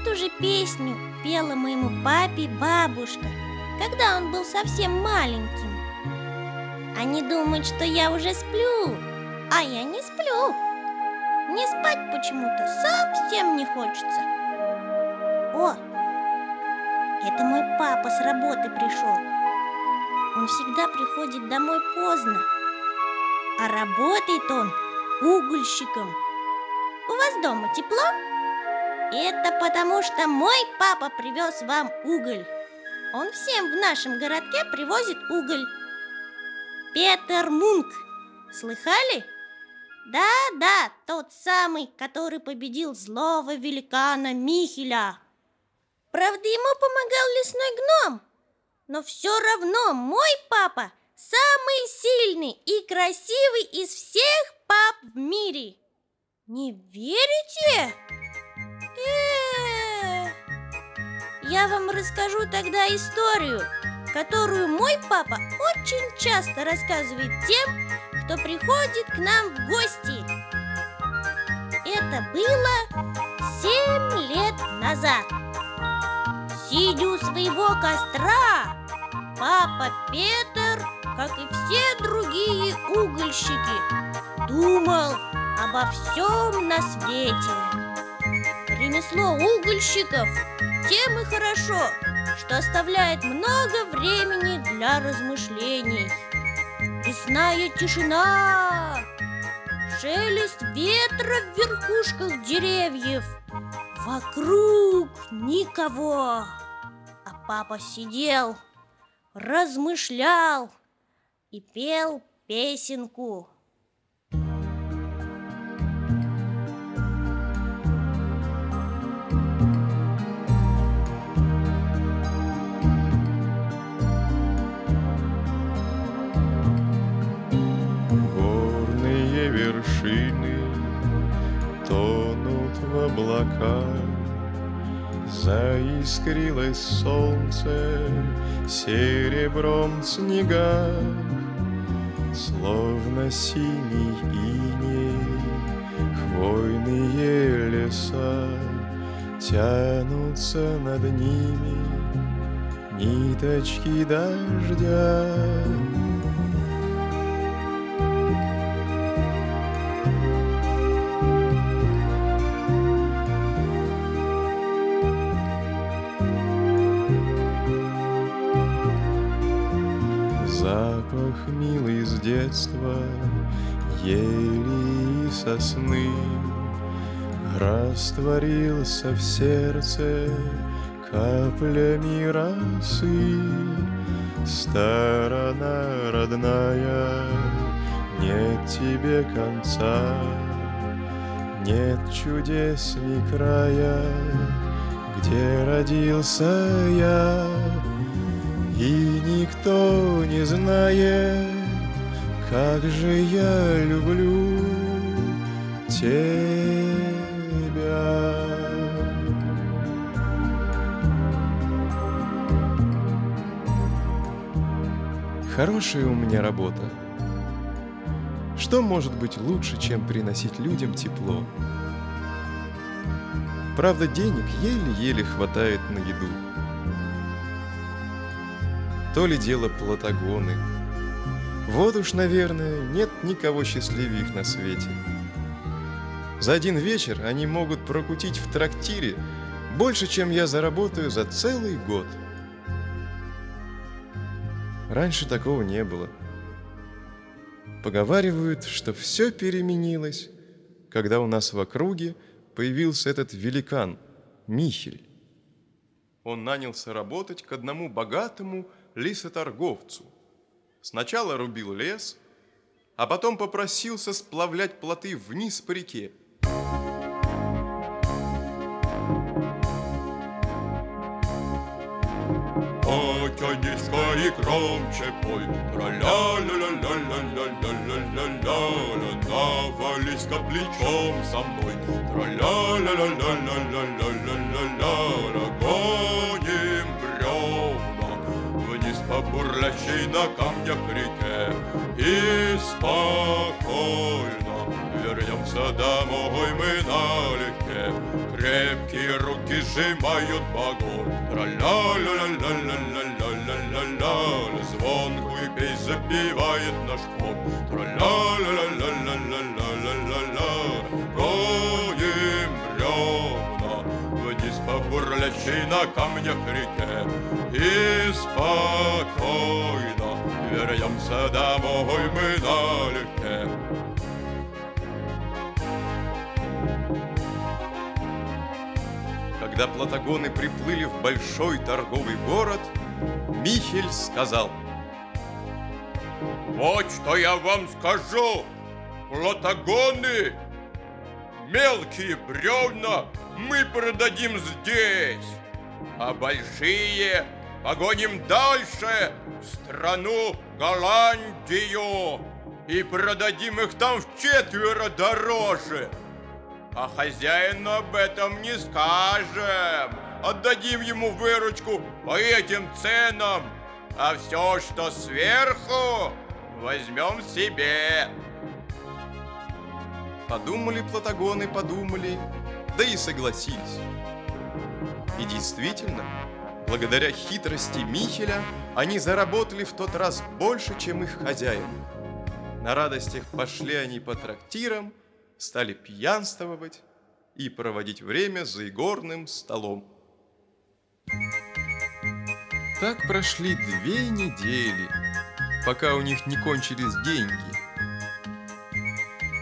эту же песню пела моему папе бабушка, когда он был совсем маленьким. Они думают, что я уже сплю, а я не сплю. Не спать почему-то совсем не хочется. О, это мой папа с работы пришел. Он всегда приходит домой поздно, а работает он угольщиком. У вас дома тепло? Это потому, что мой папа привез вам уголь. Он всем в нашем городке привозит уголь. Петер Мунк. Слыхали? Да-да, тот самый, который победил злого великана Михеля. Правда, ему помогал лесной гном, но все равно мой папа самый сильный и красивый из всех пап в мире. Не верите? Э, Я вам расскажу тогда историю, которую мой папа очень часто рассказывает тем, кто приходит к нам в гости. Это было семь лет назад. Сидя у своего костра, папа Петр, как и все другие угольщики, думал обо всем на свете. Ремесло угольщиков тем и хорошо, что оставляет много времени для размышлений. Лесная тишина, шелест ветра в верхушках деревьев, вокруг никого. А папа сидел, размышлял и пел песенку. Вершины тонут в облаках, Заискрилось солнце серебром в снегах, Словно синий иней хвойные леса Тянутся над ними ниточки дождя. Ели и сосны, Растворился в сердце каплями росы. Сторона родная, нет тебе конца, Нет чудес ни края, где родился я. И никто не знает, как же я люблю тебя. Хорошая у меня работа. Что может быть лучше, чем приносить людям тепло? Правда, денег еле-еле хватает на еду. То ли дело платагоны. Вот уж, наверное, нет никого счастливее их на свете. За один вечер они могут прокутить в трактире больше, чем я заработаю за целый год. Раньше такого не было. Поговаривают, что все переменилось, когда у нас в округе появился этот великан Михель. Он нанялся работать к одному богатому лесоторговцу. Сначала рубил лес, а потом попросился сплавлять плоты вниз по реке. Низко и громче пой Тра-ля-ля-ля-ля-ля-ля-ля-ля-ля Навались-ка плечом со мной. Тра-ля-ля-ля-ля-ля-ля-ля-ля бурлящей на камнях реке. И спокойно вернем вернемся домой мы налегке. Крепкие руки сжимают багор Тра-ля-ля-ля-ля-ля-ля-ля-ля-ля Звонкую песнь запевает наш хор. Тра-ля-ля-ля-ля-ля-ля-ля-ля-ля. Роем бревна Вниз по бурлящей на камнях реке И спокойно вернемся домой мы налегке Когда платагоны приплыли в большой торговый город, Михель сказал, Вот что я вам скажу, платагоны, мелкие бревна мы продадим здесь, а большие погоним дальше, в страну Голландию, и продадим их там в четверо дороже. А хозяину об этом не скажем. Отдадим ему выручку по этим ценам. А все, что сверху, возьмем себе. Подумали платагоны, подумали, да и согласились. И действительно, благодаря хитрости Михеля, они заработали в тот раз больше, чем их хозяин. На радостях пошли они по трактирам, стали пьянствовать и проводить время за игорным столом. Так прошли две недели, пока у них не кончились деньги.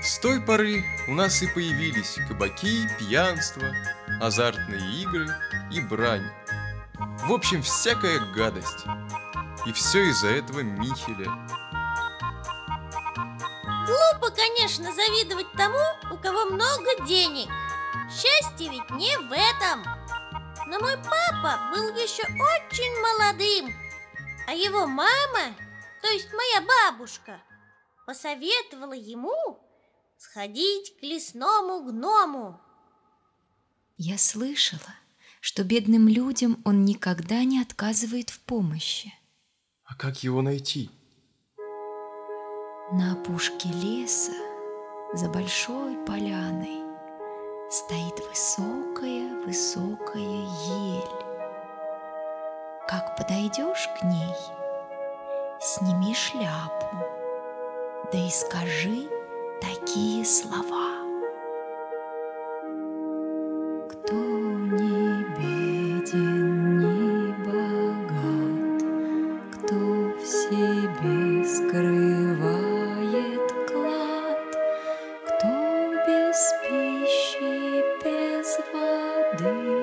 С той поры у нас и появились кабаки, пьянство, азартные игры и брань. В общем, всякая гадость. И все из-за этого Михеля. Глупо, конечно, завидовать тому, у кого много денег. Счастье ведь не в этом. Но мой папа был еще очень молодым, а его мама, то есть моя бабушка, посоветовала ему сходить к лесному гному. Я слышала, что бедным людям он никогда не отказывает в помощи. А как его найти? На опушке леса, за большой поляной, стоит высокая-высокая ель. Как подойдешь к ней, сними шляпу, да и скажи такие слова. day.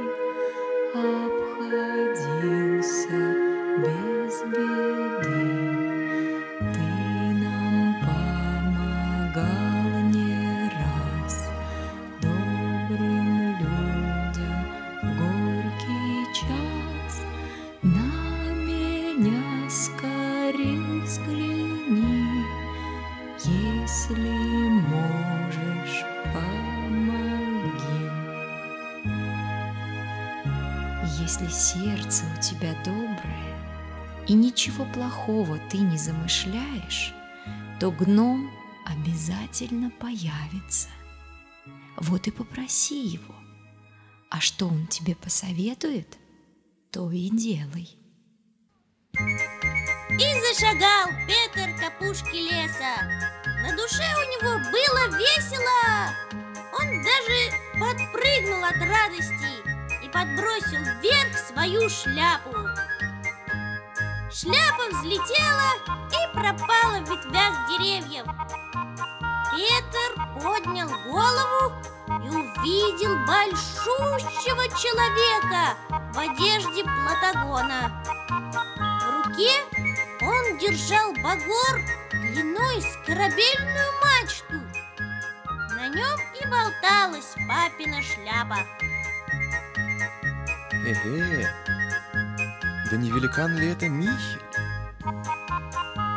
Ничего плохого ты не замышляешь, то гном обязательно появится. Вот и попроси его. А что он тебе посоветует, то и делай. И зашагал Петр к леса. На душе у него было весело. Он даже подпрыгнул от радости и подбросил вверх свою шляпу. Шляпа взлетела и пропала в ветвях деревьев. Петр поднял голову и увидел большущего человека в одежде платагона. В руке он держал багор длиной с корабельную мачту. На нем и болталась папина шляпа. Эге, да не великан ли это Михель?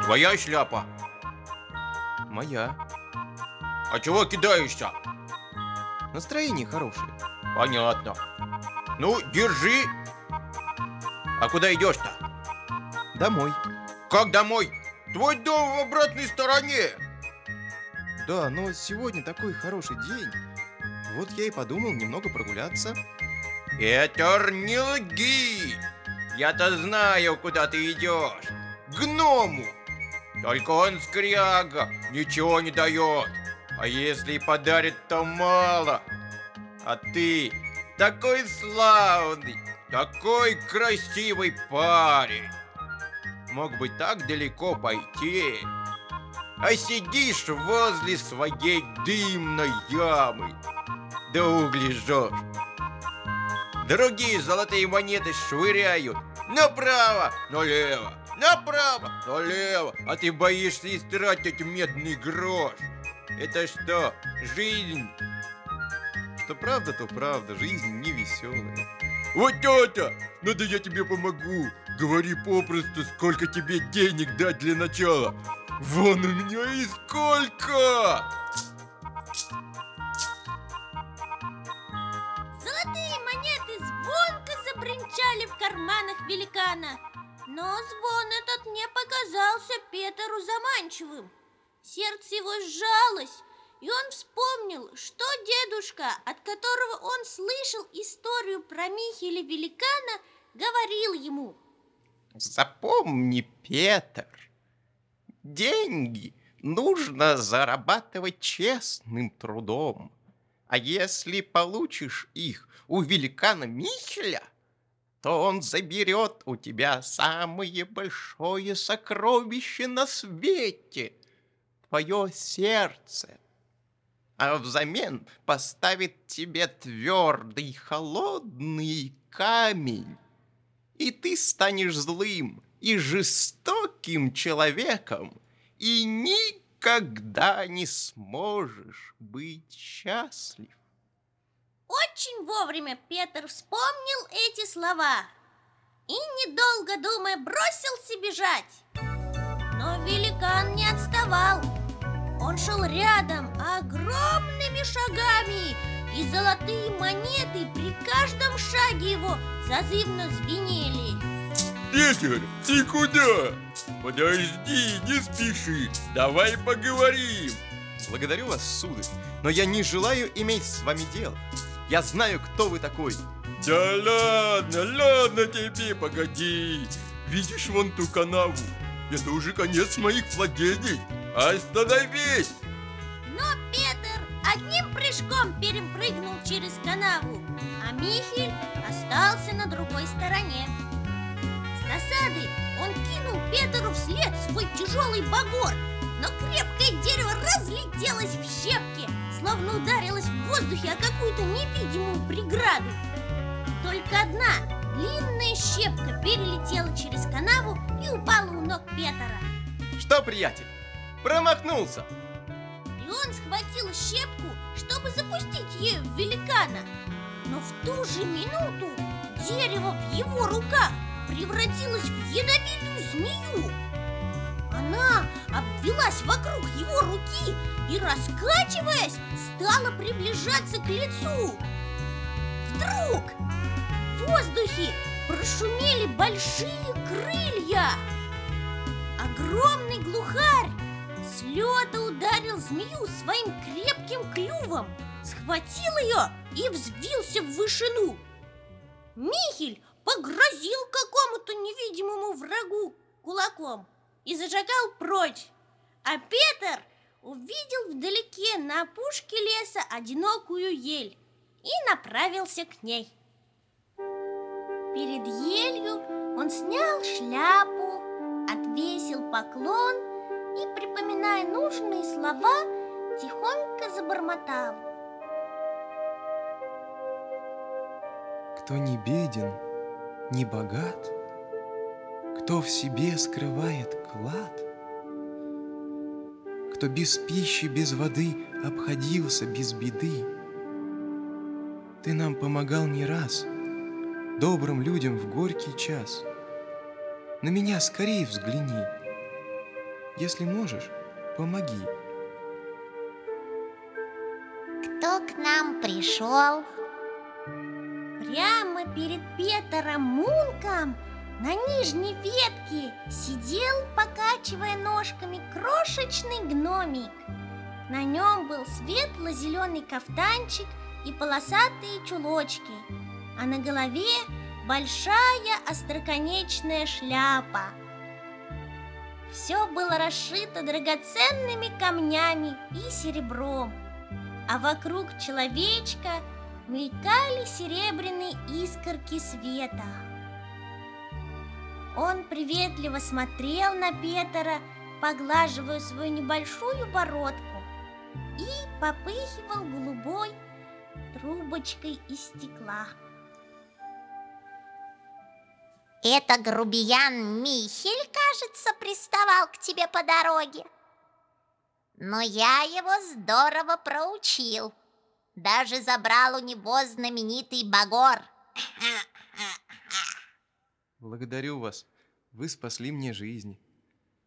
Твоя шляпа. Моя. А чего кидаешься? Настроение хорошее. Понятно. Ну, держи. А куда идешь-то? Домой. Как домой? Твой дом в обратной стороне. Да, но сегодня такой хороший день. Вот я и подумал немного прогуляться. Петр, не лги! Я-то знаю, куда ты идешь. К гному! Только он скряга, ничего не дает. А если и подарит, то мало. А ты такой славный, такой красивый парень. Мог бы так далеко пойти. А сидишь возле своей дымной ямы. Да угли жжешь. Другие золотые монеты швыряют направо, налево, направо, налево, а ты боишься истратить медный грош. Это что, жизнь? Что правда, то правда, жизнь не веселая. Вот это! Надо я тебе помогу. Говори попросту, сколько тебе денег дать для начала. Вон у меня и сколько! Забринчали в карманах великана. Но звон этот не показался Петеру заманчивым. Сердце его сжалось, и он вспомнил, что дедушка, от которого он слышал историю про Михеля Великана, говорил ему. Запомни, Петр, деньги нужно зарабатывать честным трудом. А если получишь их у великана Михеля, то он заберет у тебя самое большое сокровище на свете — твое сердце. А взамен поставит тебе твердый, холодный камень, и ты станешь злым и жестоким человеком, и никогда не сможешь быть счастлив. Очень вовремя Петр вспомнил эти слова и, недолго думая, бросился бежать. Но великан не отставал. Он шел рядом огромными шагами, и золотые монеты при каждом шаге его зазывно звенели. Петер, ты куда? Подожди, не спеши. Давай поговорим. Благодарю вас, сударь, но я не желаю иметь с вами дело. Я знаю, кто вы такой. Да ладно, ладно тебе, погоди. Видишь вон ту канаву? Это уже конец моих владений. Остановись! Но Петр одним прыжком перепрыгнул через канаву, а Михель остался на другой стороне. С досады он кинул Петру вслед свой тяжелый багор, но крепкое дерево разлетелось в щепки, словно ударилось в воздухе о какую-то невидимую преграду. Только одна длинная щепка перелетела через канаву и упала у ног Петра. Что, приятель, промахнулся? И он схватил щепку, чтобы запустить ею в великана. Но в ту же минуту дерево в его руках превратилось в ядовитую змею. Она обвелась вокруг его руки и, раскачиваясь, стала приближаться к лицу. Вдруг в воздухе прошумели большие крылья. Огромный глухарь с лета ударил змею своим крепким клювом, схватил ее и взвился в вышину. Михель погрозил какому-то невидимому врагу кулаком и зажигал прочь. А Петр увидел вдалеке на опушке леса одинокую ель и направился к ней. Перед елью он снял шляпу, отвесил поклон и, припоминая нужные слова, тихонько забормотал. Кто не беден, не богат, кто в себе скрывает клад, кто без пищи, без воды обходился без беды. Ты нам помогал не раз, добрым людям в горький час. На меня скорее взгляни. Если можешь, помоги. Кто к нам пришел? Прямо перед Петером Мунком на нижней ветке сидел, покачивая ножками, крошечный гномик. На нем был светло-зеленый кафтанчик и полосатые чулочки, а на голове большая остроконечная шляпа. Все было расшито драгоценными камнями и серебром, а вокруг человечка мелькали серебряные искорки света. Он приветливо смотрел на Петера, поглаживая свою небольшую бородку, и попыхивал голубой трубочкой из стекла. Это грубиян Михель, кажется, приставал к тебе по дороге. Но я его здорово проучил. Даже забрал у него знаменитый багор. Благодарю вас. Вы спасли мне жизнь.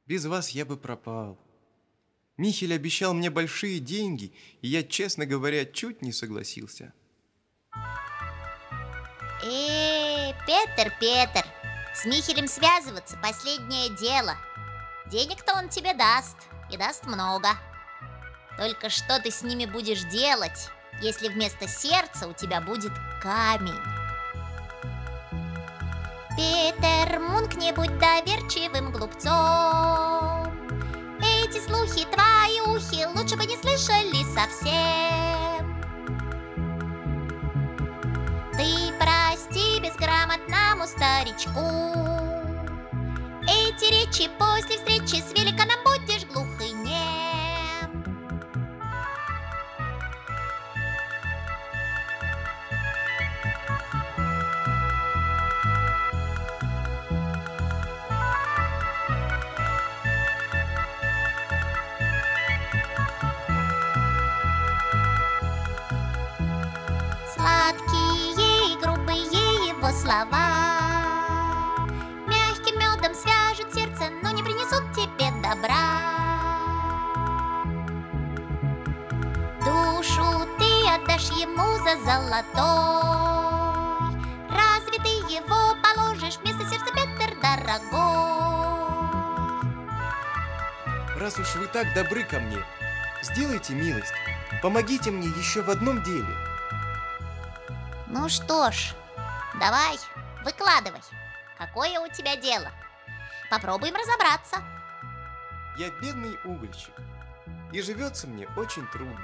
Без вас я бы пропал. Михель обещал мне большие деньги, и я, честно говоря, чуть не согласился. Эй, Петер, Петер, с Михелем связываться последнее дело. Денег-то он тебе даст, и даст много. Только что ты с ними будешь делать, если вместо сердца у тебя будет камень? Питер Мунк, не будь доверчивым глупцом. Эти слухи твои ухи лучше бы не слышали совсем. Ты прости безграмотному старичку. Эти речи после встречи с великаном будешь глух слова Мягким медом свяжут сердце, но не принесут тебе добра Душу ты отдашь ему за золотой Разве ты его положишь вместо сердца, Петер, дорогой? Раз уж вы так добры ко мне, сделайте милость. Помогите мне еще в одном деле. Ну что ж, давай, выкладывай. Какое у тебя дело? Попробуем разобраться. Я бедный угольщик, и живется мне очень трудно.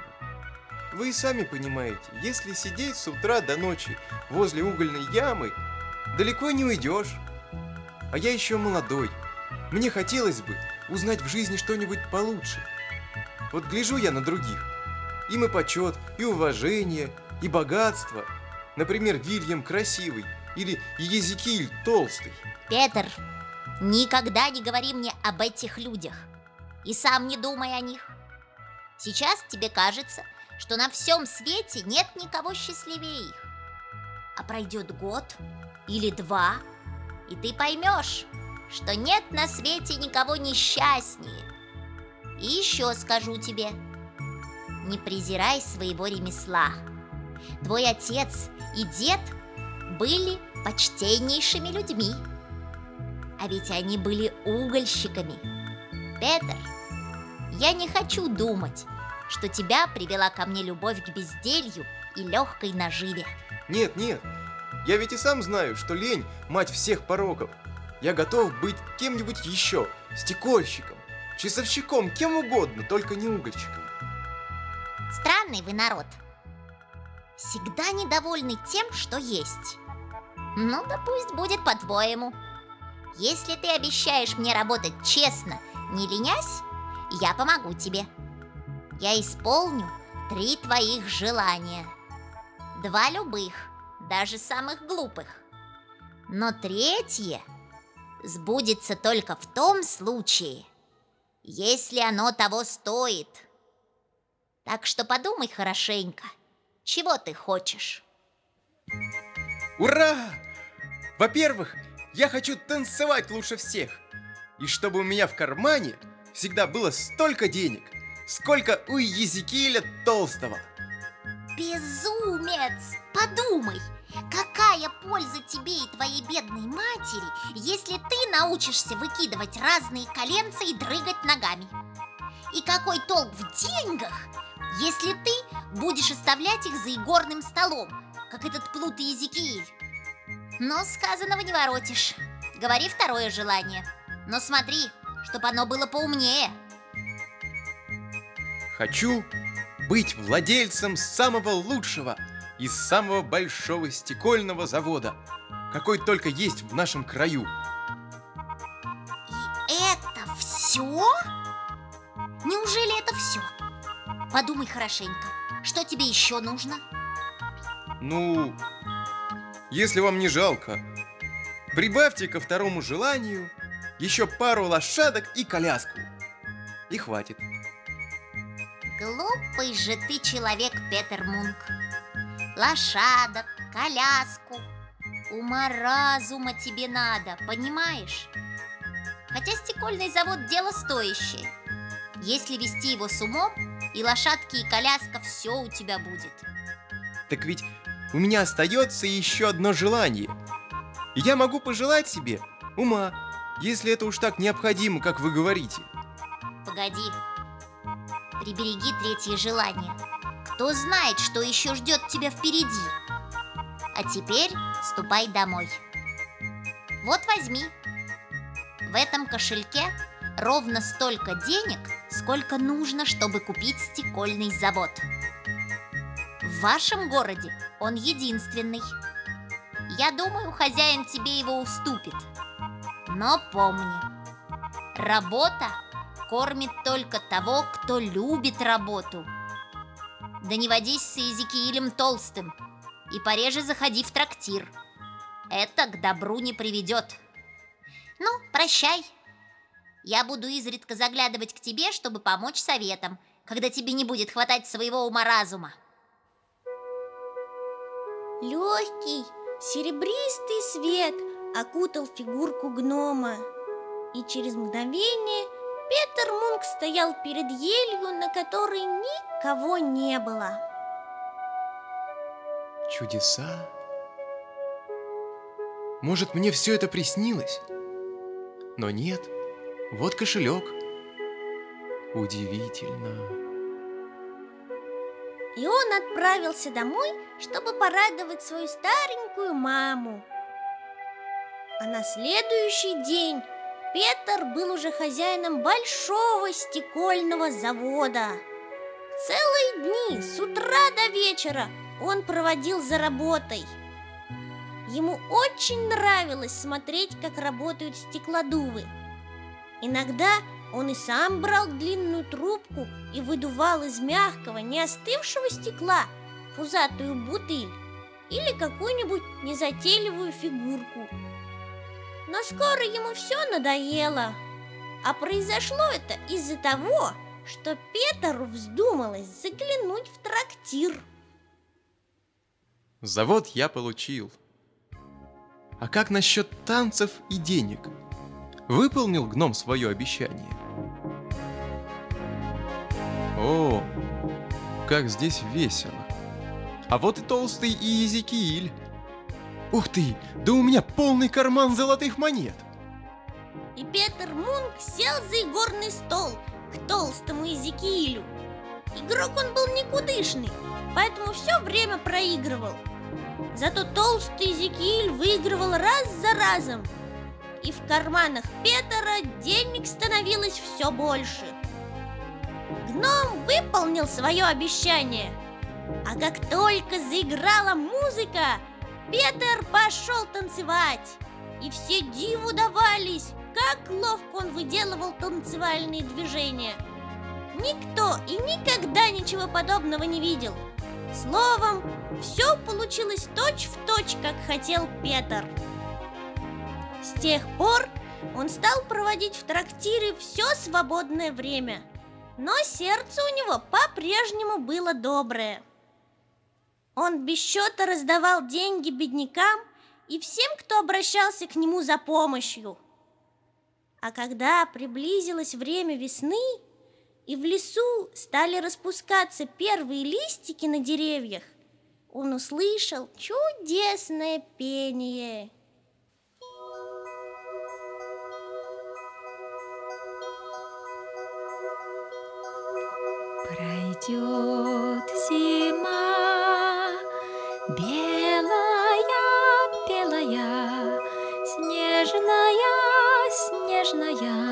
Вы и сами понимаете, если сидеть с утра до ночи возле угольной ямы, далеко не уйдешь. А я еще молодой. Мне хотелось бы узнать в жизни что-нибудь получше. Вот гляжу я на других. Им и почет, и уважение, и богатство. Например, Вильям Красивый или Езекиль Толстый. Петр, никогда не говори мне об этих людях. И сам не думай о них. Сейчас тебе кажется, что на всем свете нет никого счастливее их. А пройдет год или два, и ты поймешь, что нет на свете никого несчастнее. И еще скажу тебе, не презирай своего ремесла. Твой отец и дед были почтеннейшими людьми. А ведь они были угольщиками. Петр, я не хочу думать, что тебя привела ко мне любовь к безделью и легкой наживе. Нет, нет, я ведь и сам знаю, что лень – мать всех пороков. Я готов быть кем-нибудь еще, стекольщиком, часовщиком, кем угодно, только не угольщиком. Странный вы народ. Всегда недовольны тем, что есть. Ну да пусть будет по-твоему. Если ты обещаешь мне работать честно, не ленясь, я помогу тебе. Я исполню три твоих желания. Два любых, даже самых глупых. Но третье сбудется только в том случае, если оно того стоит. Так что подумай хорошенько, чего ты хочешь. Ура! Во-первых, я хочу танцевать лучше всех. И чтобы у меня в кармане всегда было столько денег, сколько у Езекииля Толстого. Безумец! Подумай, какая польза тебе и твоей бедной матери, если ты научишься выкидывать разные коленца и дрыгать ногами? И какой толк в деньгах, если ты будешь оставлять их за игорным столом, как этот плут и Езекииль? Но сказанного не воротишь. Говори второе желание. Но смотри, чтоб оно было поумнее. Хочу быть владельцем самого лучшего и самого большого стекольного завода, какой только есть в нашем краю. И это все? Неужели это все? Подумай хорошенько, что тебе еще нужно? Ну, если вам не жалко, прибавьте ко второму желанию еще пару лошадок и коляску. И хватит. Глупый же ты человек, Петер Мунк. Лошадок, коляску. Ума разума тебе надо, понимаешь? Хотя стекольный завод дело стоящее. Если вести его с умом, и лошадки, и коляска, все у тебя будет. Так ведь у меня остается еще одно желание. И я могу пожелать себе ума, если это уж так необходимо, как вы говорите. Погоди, прибереги третье желание. Кто знает, что еще ждет тебя впереди. А теперь ступай домой. Вот возьми. В этом кошельке ровно столько денег, сколько нужно, чтобы купить стекольный завод. В вашем городе он единственный. Я думаю, хозяин тебе его уступит. Но помни, работа кормит только того, кто любит работу. Да не водись с Иезекиилем толстым и пореже заходи в трактир. Это к добру не приведет. Ну, прощай. Я буду изредка заглядывать к тебе, чтобы помочь советам, когда тебе не будет хватать своего ума-разума. Легкий, серебристый свет окутал фигурку гнома. И через мгновение Петер Мунк стоял перед елью, на которой никого не было. Чудеса? Может, мне все это приснилось? Но нет, вот кошелек. Удивительно. И он отправился домой, чтобы порадовать свою старенькую маму. А на следующий день Петр был уже хозяином большого стекольного завода. Целые дни, с утра до вечера, он проводил за работой. Ему очень нравилось смотреть, как работают стеклодувы. Иногда он и сам брал длинную трубку и выдувал из мягкого, не остывшего стекла пузатую бутыль или какую-нибудь незатейливую фигурку. Но скоро ему все надоело. А произошло это из-за того, что Петру вздумалось заглянуть в трактир. Завод я получил. А как насчет танцев и денег? Выполнил гном свое обещание? О, как здесь весело. А вот и толстый и Езекииль. Ух ты, да у меня полный карман золотых монет. И Петер Мунк сел за игорный стол к толстому Езекиилю. Игрок он был никудышный, поэтому все время проигрывал. Зато толстый Езекииль выигрывал раз за разом – и в карманах Петера денег становилось все больше. Гном выполнил свое обещание, а как только заиграла музыка, Петер пошел танцевать, и все диву давались, как ловко он выделывал танцевальные движения. Никто и никогда ничего подобного не видел. Словом, все получилось точь-в-точь, точь, как хотел Петр. С тех пор он стал проводить в трактире все свободное время, но сердце у него по-прежнему было доброе. Он без счета раздавал деньги беднякам и всем, кто обращался к нему за помощью. А когда приблизилось время весны, и в лесу стали распускаться первые листики на деревьях, он услышал чудесное пение – Идет зима, белая, белая, снежная, снежная.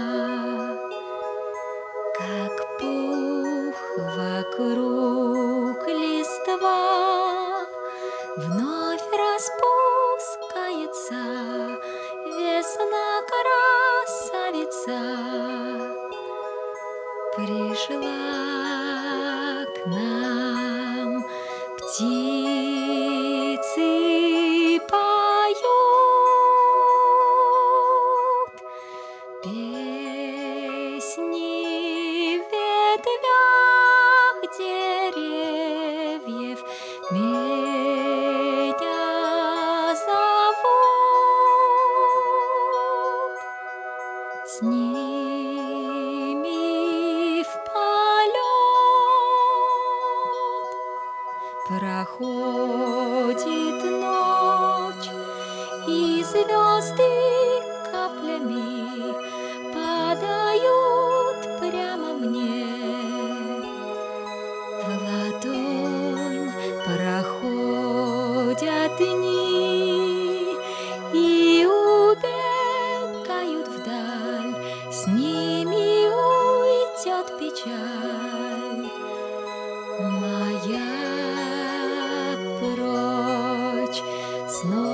Снова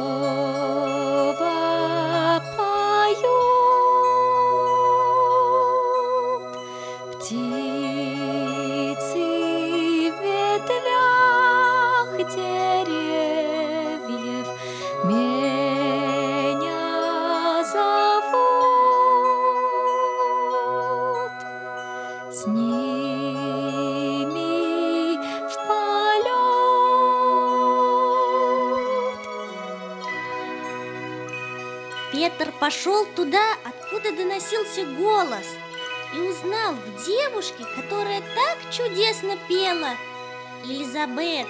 Петр пошел туда, откуда доносился голос, и узнал в девушке, которая так чудесно пела, Елизабет,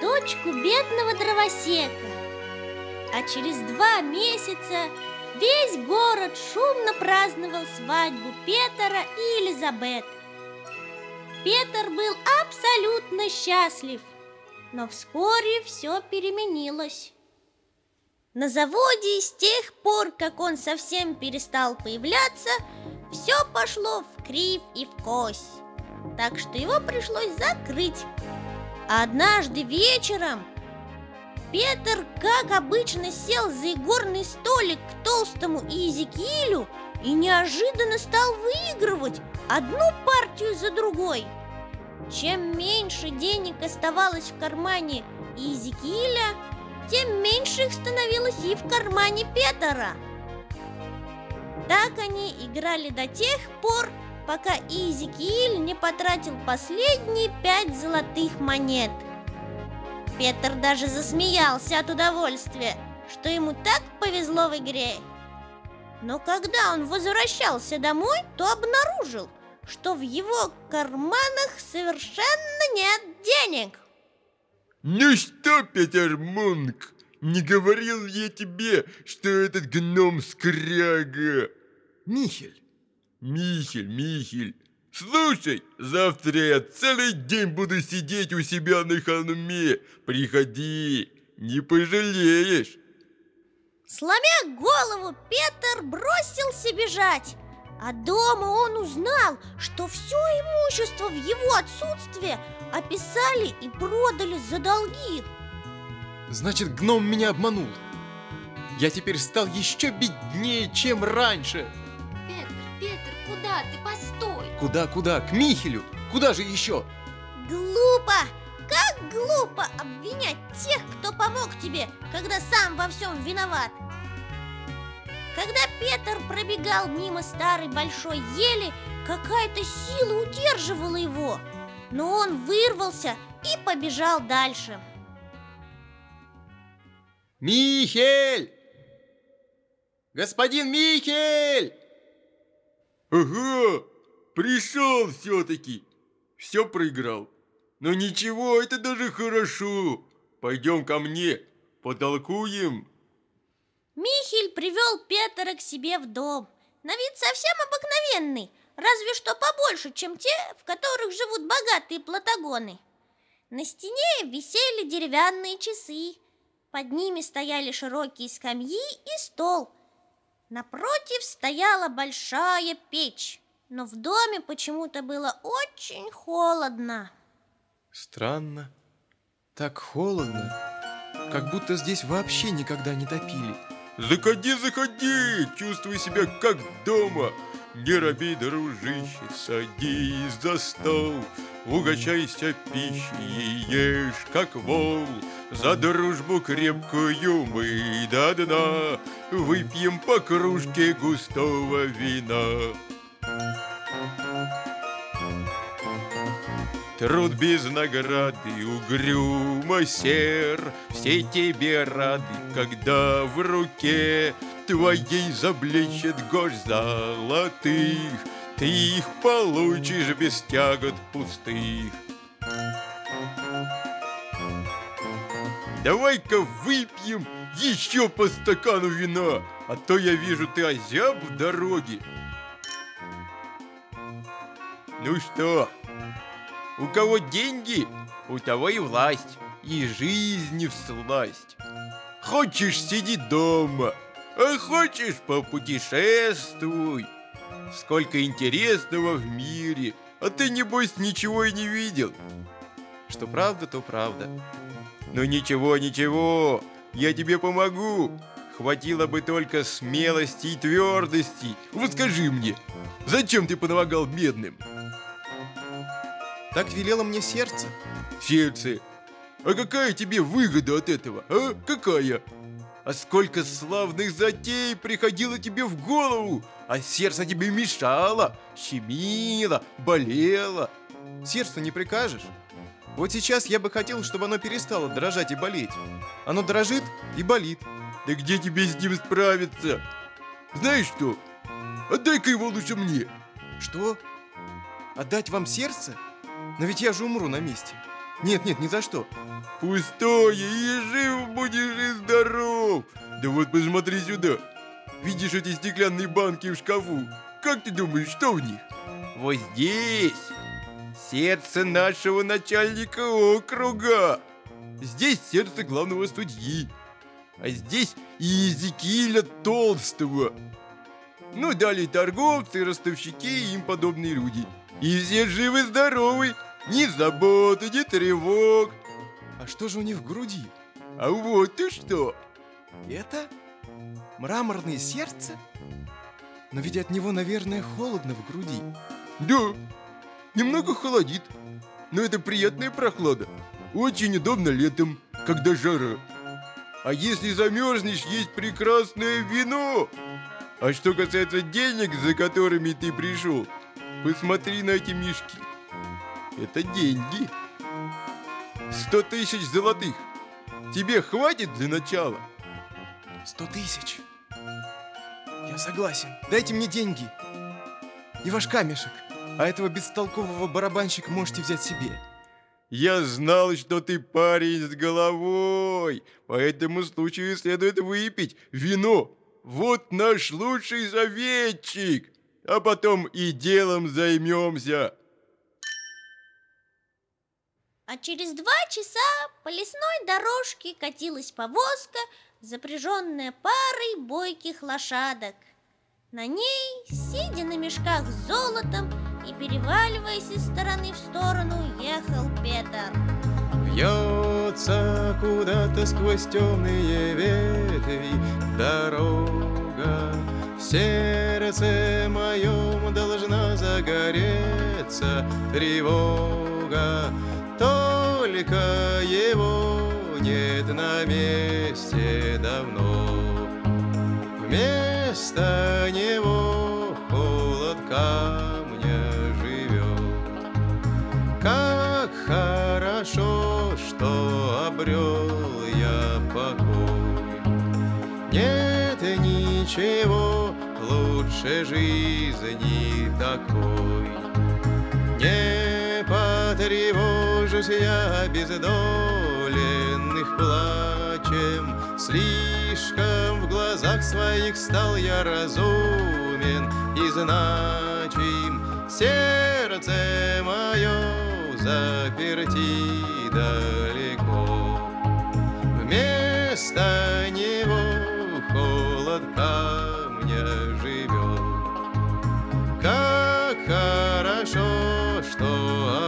дочку бедного дровосека. А через два месяца весь город шумно праздновал свадьбу Петра и Елизабет. Петр был абсолютно счастлив, но вскоре все переменилось. На заводе с тех пор, как он совсем перестал появляться, все пошло в крив и в кось. Так что его пришлось закрыть. А однажды вечером Петр, как обычно, сел за игорный столик к толстому Иезекиилю и неожиданно стал выигрывать одну партию за другой. Чем меньше денег оставалось в кармане Иезекииля, тем меньше их становилось и в кармане Петра. Так они играли до тех пор, пока Иезекииль не потратил последние пять золотых монет. Петр даже засмеялся от удовольствия, что ему так повезло в игре. Но когда он возвращался домой, то обнаружил, что в его карманах совершенно нет денег. Ну что, Петер Мунк, не говорил я тебе, что этот гном скряга? Михель, Михель, Михель, слушай, завтра я целый день буду сидеть у себя на холме. Приходи, не пожалеешь. Сломя голову, Петр бросился бежать. А дома он узнал, что все имущество в его отсутствие описали и продали за долги. значит, гном меня обманул. Я теперь стал еще беднее, чем раньше. Петр, Петр, куда ты? Постой! Куда, куда? К Михелю? Куда же еще? Глупо! Как глупо обвинять тех, кто помог тебе, когда сам во всем виноват. Когда Петр пробегал мимо старой большой ели, какая-то сила удерживала его, но он вырвался и побежал дальше. Михель! Господин Михель! Ага, пришел все-таки. Все проиграл. Но ничего, это даже хорошо. Пойдем ко мне, потолкуем. Михель привел Петра к себе в дом. На вид совсем обыкновенный, разве что побольше, чем те, в которых живут богатые платагоны. На стене висели деревянные часы. Под ними стояли широкие скамьи и стол. Напротив стояла большая печь, но в доме почему-то было очень холодно. Странно. Так холодно, как будто здесь вообще никогда не топили. Заходи, заходи, чувствуй себя как дома. Не робей, дружище, садись за стол, Угощайся пищей ешь, как вол. За дружбу крепкую мы до дна Выпьем по кружке густого вина. Труд без награды, угрюмо сер, Все тебе рады, когда в руке Твоей заблещет горсть золотых, Ты их получишь без тягот пустых. Давай-ка выпьем еще по стакану вина, А то я вижу, ты озяб в дороге. Ну что, у кого деньги, у того и власть, и жизни всласть. Хочешь, сиди дома, а хочешь, попутешествуй. Сколько интересного в мире, а ты, небось, ничего и не видел. Что правда, то правда. Ну ничего, ничего, я тебе помогу. Хватило бы только смелости и твердости. Вот скажи мне, зачем ты помогал бедным? Так велело мне сердце. Сердце. А какая тебе выгода от этого, а? Какая? А сколько славных затей приходило тебе в голову, а сердце тебе мешало, щемило, болело. Сердцу не прикажешь. Вот сейчас я бы хотел, чтобы оно перестало дрожать и болеть. Оно дрожит и болит. Да где тебе с ним справиться? Знаешь что? Отдай-ка его лучше мне. Что? Отдать вам сердце? Но ведь я же умру на месте. Нет, нет, ни за что. Пустое, и жив будешь, и здоров. Да вот посмотри сюда. Видишь эти стеклянные банки в шкафу? Как ты думаешь, что в них? Вот здесь сердце нашего начальника округа. Здесь сердце главного судьи. А здесь Иезекииля Толстого. Ну, далее торговцы, ростовщики и им подобные люди. И все живы-здоровы. Ни заботы, ни тревог. А что же у них в груди? А вот ты что. Это? Мраморное сердце? Но ведь от него, наверное, холодно в груди. Да, немного холодит. Но это приятная прохлада. Очень удобно летом, когда жара. А если замерзнешь, есть прекрасное вино. А что касается денег, за которыми ты пришел, посмотри на эти мешки. Это деньги. Сто тысяч золотых. Тебе хватит для начала? Сто тысяч. Я согласен. Дайте мне деньги. И ваш камешек. А этого бестолкового барабанщика можете взять себе. Я знал, что ты парень с головой. По этому случаю следует выпить вино. Вот наш лучший советчик. А потом и делом займемся. А через два часа по лесной дорожке катилась повозка, запряженная парой бойких лошадок. На ней, сидя на мешках с золотом и переваливаясь из стороны в сторону, ехал Петр. Вьется куда-то сквозь темные ветви дорога. Сердце моем должна загореться тревога. Только его нет на месте давно. Вместо него холод камня живет. Как хорошо, что обрел я покой. Нет ничего лучше жизни такой. Не потревожусь я бездоленных плачем, Слишком в глазах своих стал я разумен и значим. Сердце мое заперти далеко. Вместо него холод камня живет. Как хорошо,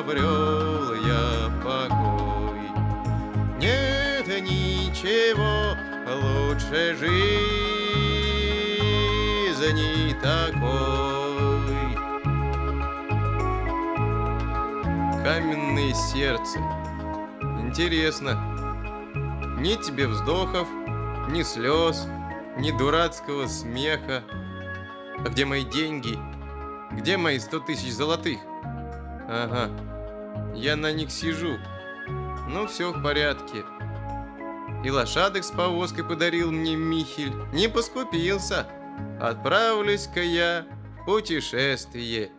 обрел я покой. Нет ничего лучше жизни такой. Каменное сердце. Интересно. Ни тебе вздохов, ни слез, ни дурацкого смеха. А где мои деньги? Где мои сто тысяч золотых? Ага, я на них сижу. Ну, все в порядке. И лошадок с повозкой подарил мне Михель. Не поскупился. Отправлюсь-ка я в путешествие.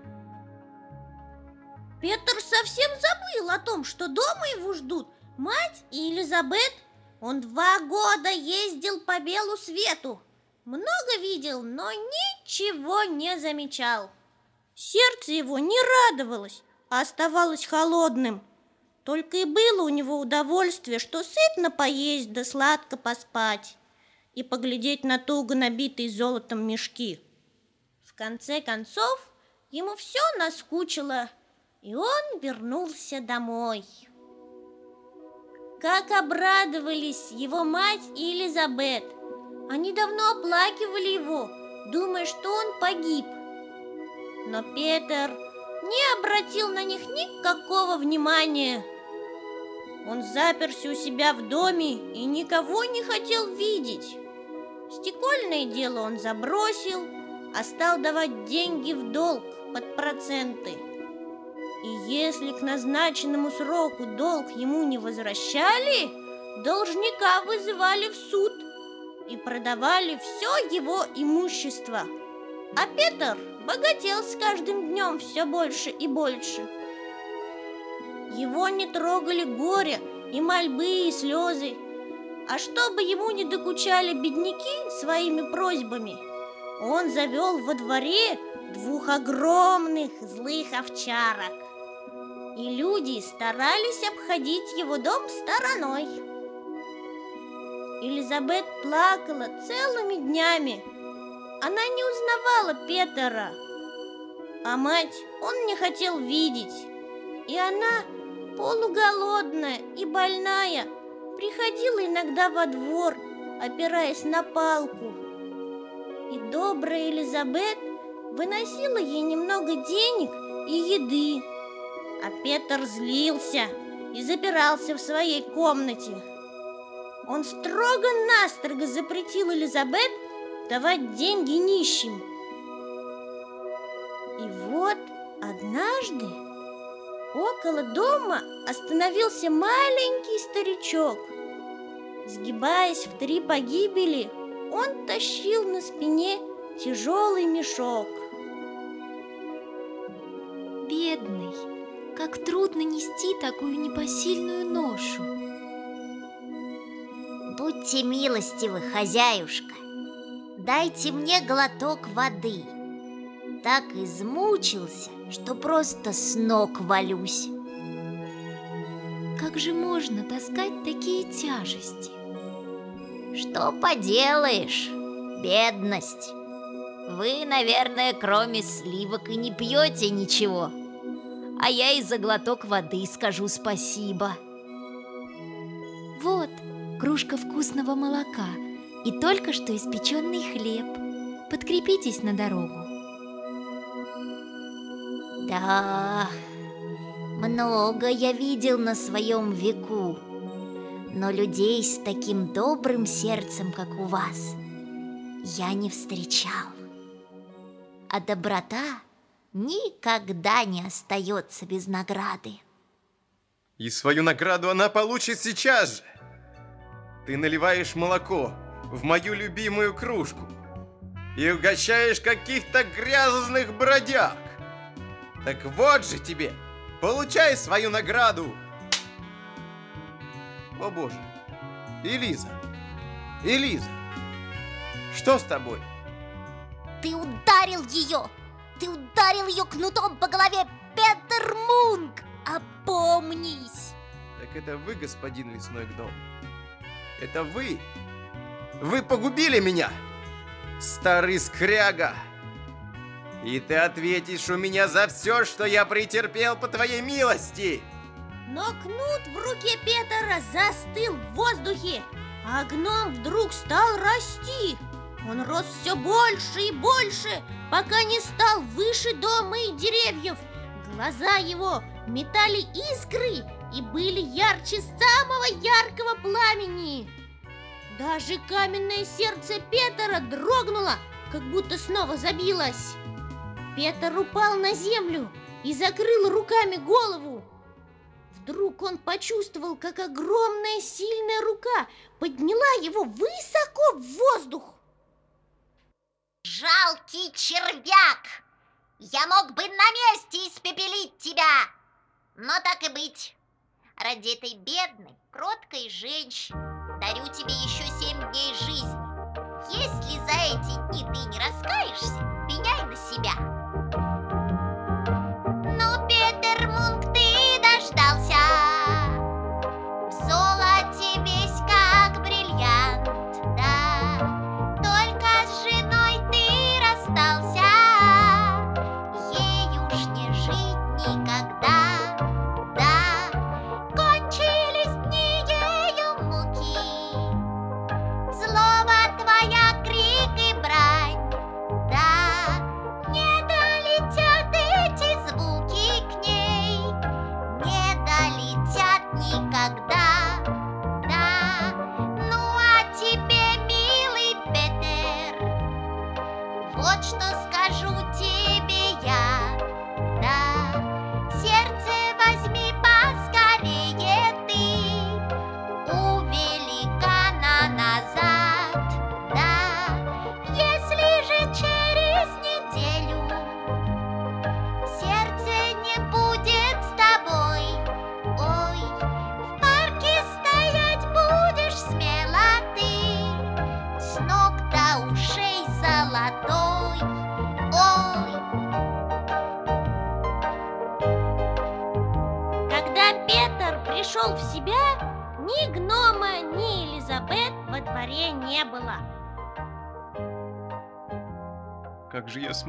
Петр совсем забыл о том, что дома его ждут мать и Елизабет. Он два года ездил по белу свету. Много видел, но ничего не замечал. Сердце его не радовалось, а оставалось холодным. Только и было у него удовольствие, что сытно поесть да сладко поспать и поглядеть на туго набитые золотом мешки. В конце концов, ему все наскучило, и он вернулся домой. Как обрадовались его мать и Елизабет. Они давно оплакивали его, думая, что он погиб. Но Петр не обратил на них никакого внимания. Он заперся у себя в доме и никого не хотел видеть. Стекольное дело он забросил, а стал давать деньги в долг под проценты. И если к назначенному сроку долг ему не возвращали, должника вызывали в суд и продавали все его имущество. А Петр богател с каждым днем все больше и больше. Его не трогали горе и мольбы и слезы, а чтобы ему не докучали бедняки своими просьбами, он завел во дворе двух огромных злых овчарок и люди старались обходить его дом стороной. Елизабет плакала целыми днями. Она не узнавала Петера, а мать он не хотел видеть. И она, полуголодная и больная, приходила иногда во двор, опираясь на палку. И добрая Елизабет выносила ей немного денег и еды. А Петр злился и запирался в своей комнате. Он строго-настрого запретил Элизабет давать деньги нищим. И вот однажды около дома остановился маленький старичок. Сгибаясь в три погибели, он тащил на спине тяжелый мешок. Бедный, как трудно нести такую непосильную ношу. Будьте милостивы, хозяюшка, дайте мне глоток воды. Так измучился, что просто с ног валюсь. Как же можно таскать такие тяжести? Что поделаешь, бедность. Вы, наверное, кроме сливок и не пьете ничего. А я и за глоток воды скажу спасибо. Вот кружка вкусного молока и только что испеченный хлеб. Подкрепитесь на дорогу. Да, много я видел на своем веку, но людей с таким добрым сердцем, как у вас, я не встречал. А доброта никогда не остается без награды. И свою награду она получит сейчас же. Ты наливаешь молоко в мою любимую кружку и угощаешь каких-то грязных бродяг. Так вот же тебе, получай свою награду. О боже, Элиза, Элиза, что с тобой? Ты ударил ее! Ты ударил ее кнутом по голове, Петер Мунк! Опомнись! Так это вы, господин лесной гном? Это вы? Вы погубили меня, старый скряга! И ты ответишь у меня за все, что я претерпел по твоей милости! Но кнут в руке Петера застыл в воздухе, а гном вдруг стал расти. Он рос все больше и больше, пока не стал выше дома и деревьев. Глаза его метали искры и были ярче самого яркого пламени. Даже каменное сердце Петера дрогнуло, как будто снова забилось. Петр упал на землю и закрыл руками голову. Вдруг он почувствовал, как огромная сильная рука подняла его высоко в воздух. Жалкий червяк! Я мог бы на месте испепелить тебя! Но так и быть. Ради этой бедной, кроткой женщины дарю тебе еще семь дней жизни. Если за эти дни ты не раскаешься,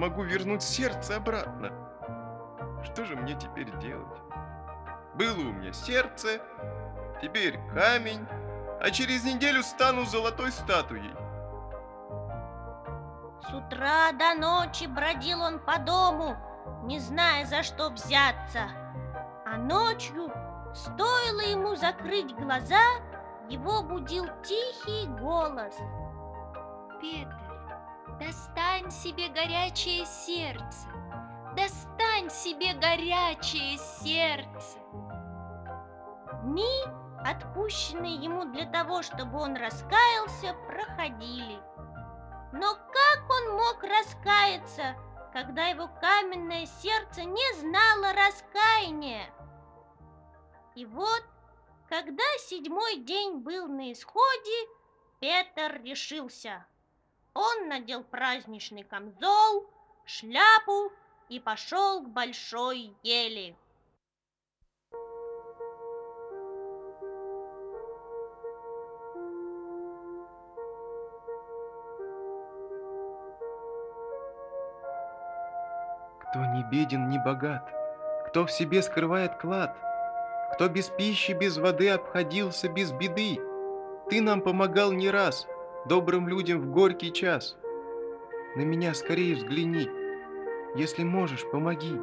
смогу вернуть сердце обратно? Что же мне теперь делать? Было у меня сердце, теперь камень, а через неделю стану золотой статуей. С утра до ночи бродил он по дому, не зная, за что взяться. А ночью, стоило ему закрыть глаза, его будил тихий голос. Петр, достань себе горячее сердце, достань себе горячее сердце. Дни, отпущенные ему для того, чтобы он раскаялся, проходили. Но как он мог раскаяться, когда его каменное сердце не знало раскаяния? И вот, когда седьмой день был на исходе, Петр решился. Он надел праздничный камзол, шляпу и пошел к большой ели. Кто не беден, не богат, кто в себе скрывает клад, кто без пищи, без воды обходился без беды, ты нам помогал не раз, добрым людям в горький час. На меня скорее взгляни, если можешь, помоги.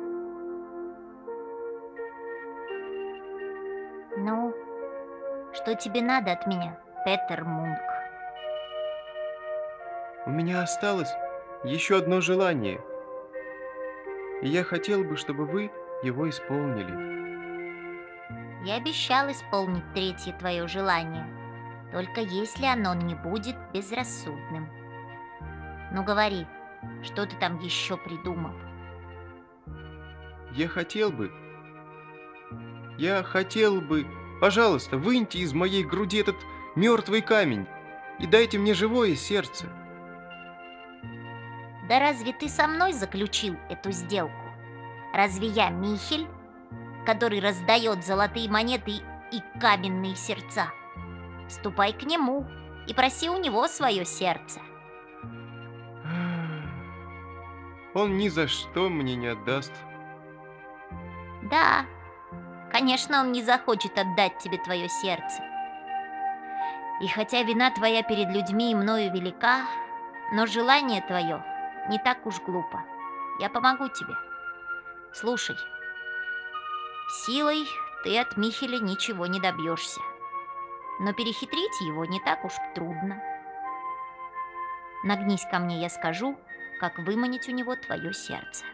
Ну, что тебе надо от меня, Петер Мунк? У меня осталось еще одно желание, и я хотел бы, чтобы вы его исполнили. Я обещал исполнить третье твое желание, только если оно не будет безрассудным. Ну говори, что ты там еще придумал? Я хотел бы... Я хотел бы... Пожалуйста, выньте из моей груди этот мертвый камень и дайте мне живое сердце. Да разве ты со мной заключил эту сделку? Разве я Михель? который раздает золотые монеты и каменные сердца. Ступай к нему и проси у него свое сердце. Он ни за что мне не отдаст. Да, конечно, он не захочет отдать тебе твое сердце. И хотя вина твоя перед людьми и мною велика, но желание твое не так уж глупо. Я помогу тебе. Слушай, силой ты от Михеля ничего не добьешься. Но перехитрить его не так уж трудно. Нагнись ко мне, я скажу, как выманить у него твое сердце.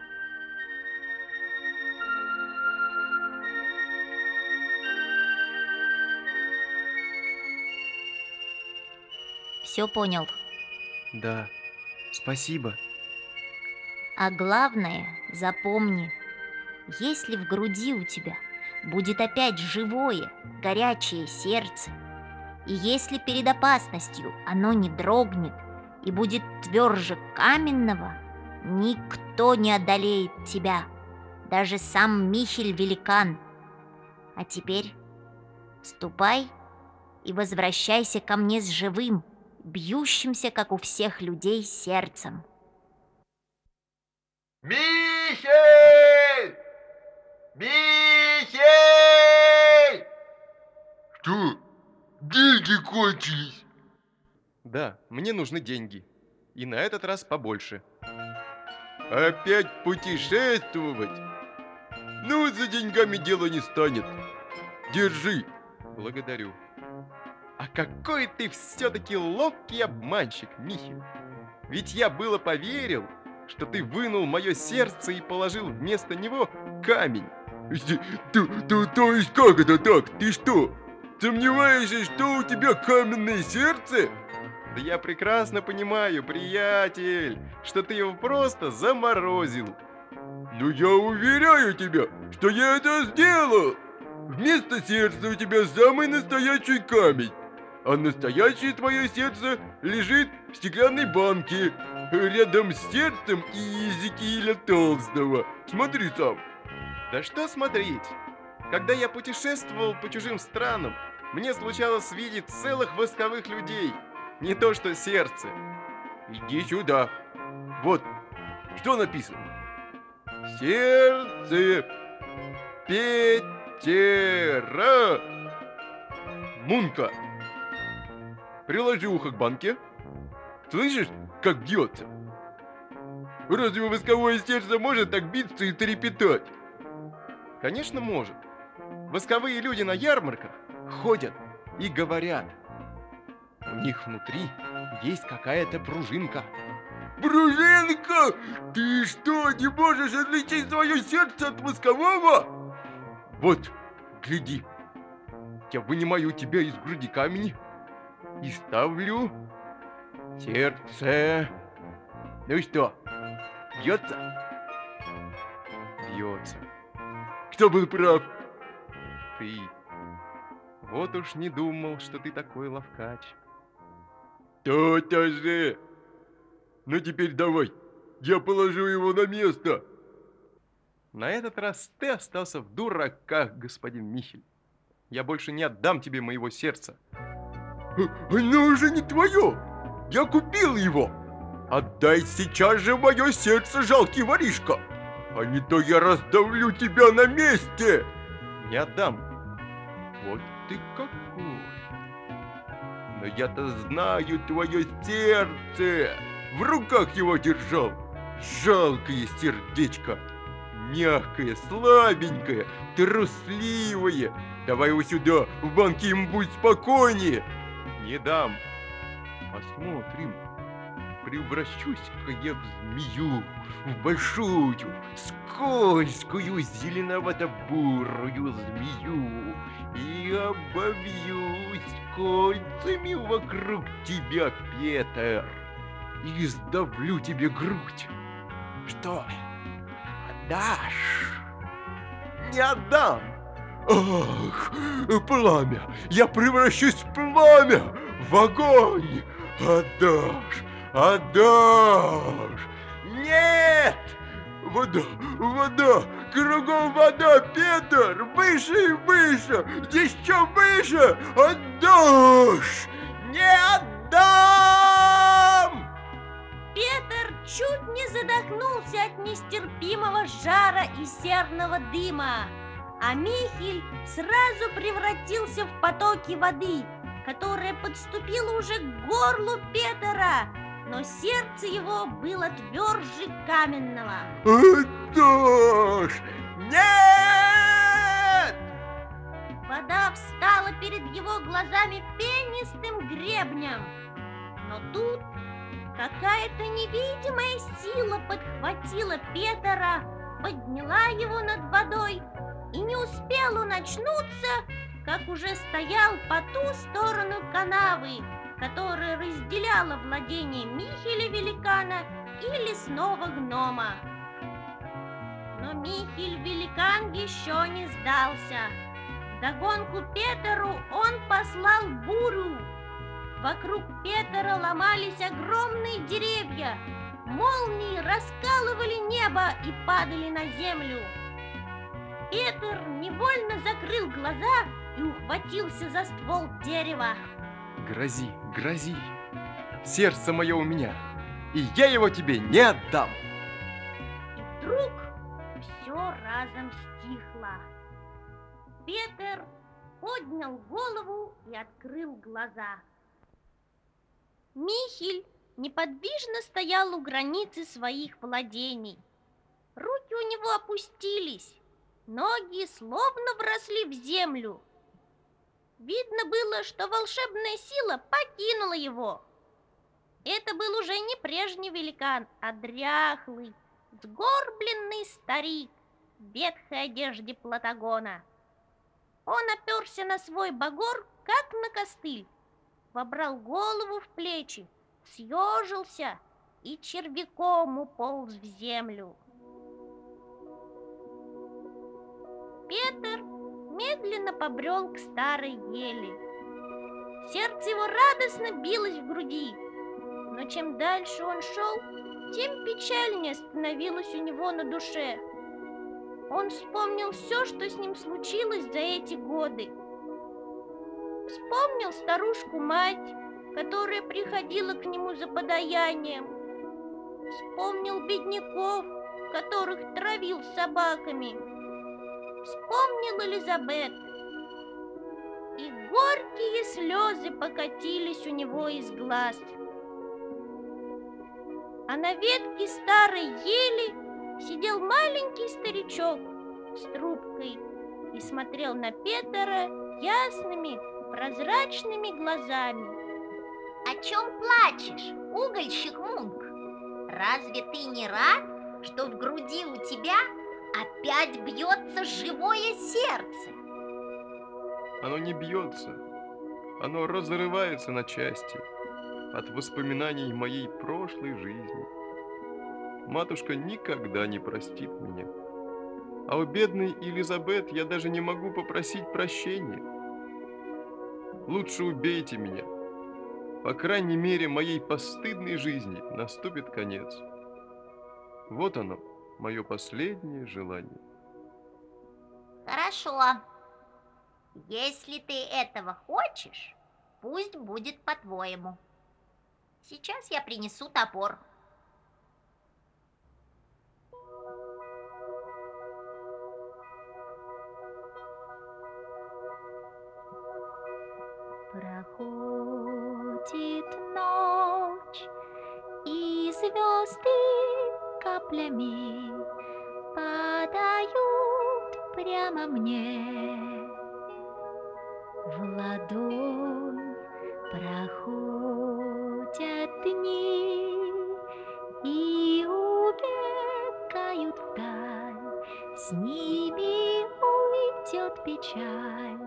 Все понял. Да, спасибо. А главное, запомни, если в груди у тебя будет опять живое, горячее сердце, и если перед опасностью оно не дрогнет и будет тверже каменного, никто не одолеет тебя, даже сам Михель Великан. А теперь ступай и возвращайся ко мне с живым, бьющимся, как у всех людей, сердцем. Михель! Михель! Что? Деньги кончились. Да, мне нужны деньги. И на этот раз побольше. Опять путешествовать? Ну, за деньгами дело не станет. Держи. Благодарю. А какой ты все-таки ловкий обманщик, Михи. Ведь я было поверил, что ты вынул мое сердце и положил вместо него камень. То, то, то есть как это так? Ты что, сомневаешься, что у тебя каменное сердце? Да я прекрасно понимаю, приятель, что ты его просто заморозил. Но я уверяю тебя, что я это сделал. Вместо сердца у тебя самый настоящий камень. А настоящее твое сердце лежит в стеклянной банке, рядом с сердцем и Езекииля Толстого. Смотри сам. Да что смотреть? Когда я путешествовал по чужим странам, мне случалось видеть целых восковых людей. Не то что сердце. Иди сюда. Вот, что написано? Сердце Петера Мунка. Приложи ухо к банке. Слышишь, как бьется? Разве восковое сердце может так биться и трепетать? Конечно, может. Восковые люди на ярмарках ходят и говорят. У них внутри есть какая-то пружинка. Пружинка? Ты что, не можешь отличить свое сердце от воскового? Вот, гляди. Я вынимаю тебя из груди камень и ставлю сердце. Ну что, бьется? Бьется. Кто был прав? Ты. Вот уж не думал, что ты такой ловкач. То-то же. Ну теперь давай, я положу его на место. На этот раз ты остался в дураках, господин Михель. Я больше не отдам тебе моего сердца. Оно уже не твое. Я купил его. Отдай сейчас же мое сердце, жалкий воришка. А не то я раздавлю тебя на месте. Не отдам. Вот ты какой. Но я-то знаю твое сердце. В руках его держал. Жалкое сердечко. Мягкое, слабенькое, трусливое. Давай его сюда, в банке ему будет спокойнее. Не дам. Посмотрим. Превращусь-ка я в змею, в большую, скользкую, зеленовато-бурую змею и обовьюсь кольцами вокруг тебя, Петер, и сдавлю тебе грудь. Что, отдашь? Не отдам. Ах, пламя! Я превращусь в пламя! В огонь! Отдашь! Отдашь! Нет! Вода! Вода! Кругом вода, Петр! Выше и выше! Еще выше! Отдашь! Не отдам! Петр чуть не задохнулся от нестерпимого жара и серного дыма, а Михель сразу превратился в потоки воды, которая подступила уже к горлу Петра, но сердце его было тверже каменного. Отдашь! Нет! Вода встала перед его глазами пенистым гребнем. Но тут какая-то невидимая сила подхватила Петра, подняла его над водой, и не успел он очнуться, как уже стоял по ту сторону канавы, которая разделяла владение Михеля Великана и лесного гнома. Но Михель Великан еще не сдался. Догонку Петеру он послал бурю. Вокруг Петера ломались огромные деревья. Молнии раскалывали небо и падали на землю. Петр невольно закрыл глаза и ухватился за ствол дерева. Грози, грози. Сердце мое у меня, и я его тебе не отдам. И вдруг все разом стихло. Петр поднял голову и открыл глаза. Михель неподвижно стоял у границы своих владений. Руки у него опустились, ноги словно вросли в землю. Видно было, что волшебная сила покинула его. Это был уже не прежний великан, а дряхлый, сгорбленный старик в ветхой одежде Платагона. Он оперся на свой багор, как на костыль, вобрал голову в плечи, съежился и червяком уполз в землю. Петр медленно побрел к старой ели. Сердце его радостно билось в груди, но чем дальше он шел, тем печальнее становилось у него на душе. Он вспомнил все, что с ним случилось за эти годы. Вспомнил старушку-мать, которая приходила к нему за подаянием. Вспомнил бедняков, которых травил собаками. Вспомнил Элизабет. И горькие слезы покатились у него из глаз. А на ветке старой ели сидел маленький старичок с трубкой и смотрел на Петера ясными, прозрачными глазами. О чем плачешь, угольщик Мунк? Разве ты не рад, что в груди у тебя опять бьется живое сердце? Оно не бьется, оно разрывается на части от воспоминаний моей прошлой жизни. Матушка никогда не простит меня. А у бедной Элизабет я даже не могу попросить прощения. Лучше убейте меня. По крайней мере, моей постыдной жизни наступит конец. Вот оно, мое последнее желание. Хорошо. Если ты этого хочешь, пусть будет по-твоему. Сейчас я принесу топор. Проходит ночь, и звезды каплями падают прямо мне в ладонь. Проходят дни и убегают вдаль, с ними уйдет печаль.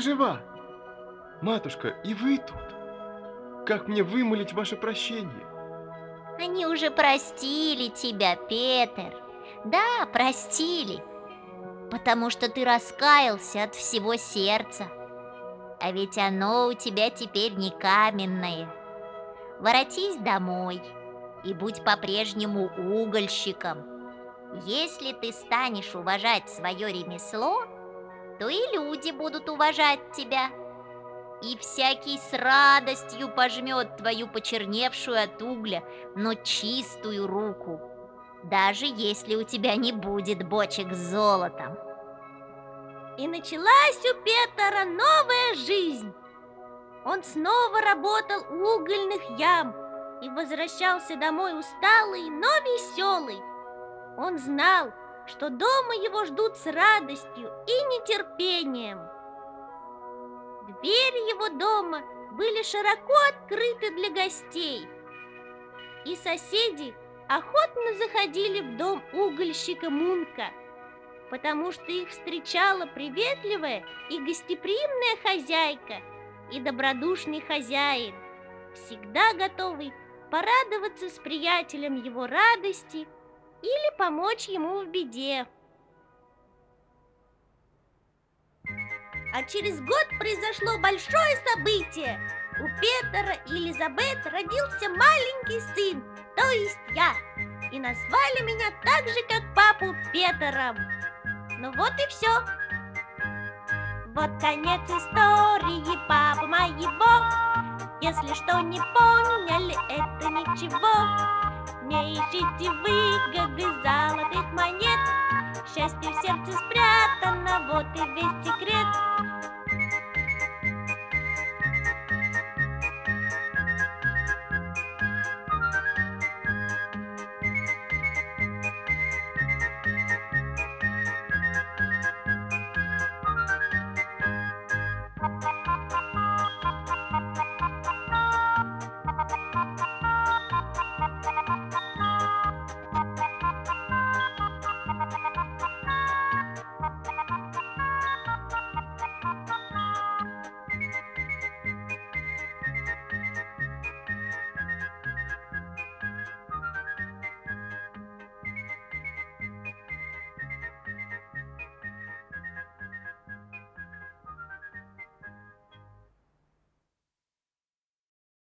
Жива? Матушка, и вы тут? Как мне вымолить ваше прощение? Они уже простили тебя, Петер. Да, простили. Потому что ты раскаялся от всего сердца. А ведь оно у тебя теперь не каменное. Воротись домой и будь по-прежнему угольщиком. Если ты станешь уважать свое ремесло, то и люди будут уважать тебя. И всякий с радостью пожмет твою почерневшую от угля, но чистую руку, даже если у тебя не будет бочек с золотом. И началась у Петра новая жизнь. Он снова работал у угольных ям и возвращался домой усталый, но веселый. Он знал, что дома его ждут с радостью и Двери его дома были широко открыты для гостей, и соседи охотно заходили в дом угольщика Мунка, потому что их встречала приветливая и гостеприимная хозяйка и добродушный хозяин, всегда готовый порадоваться с приятелем его радости или помочь ему в беде. А через год произошло большое событие. У Петра и Елизабет родился маленький сын, то есть я. И назвали меня так же, как папу Петром. Ну вот и все. Вот конец истории папы моего. Если что не поняли, это ничего. Не ищите выгоды золотых монет. Счастье в сердце спрятано, вот и весь секрет.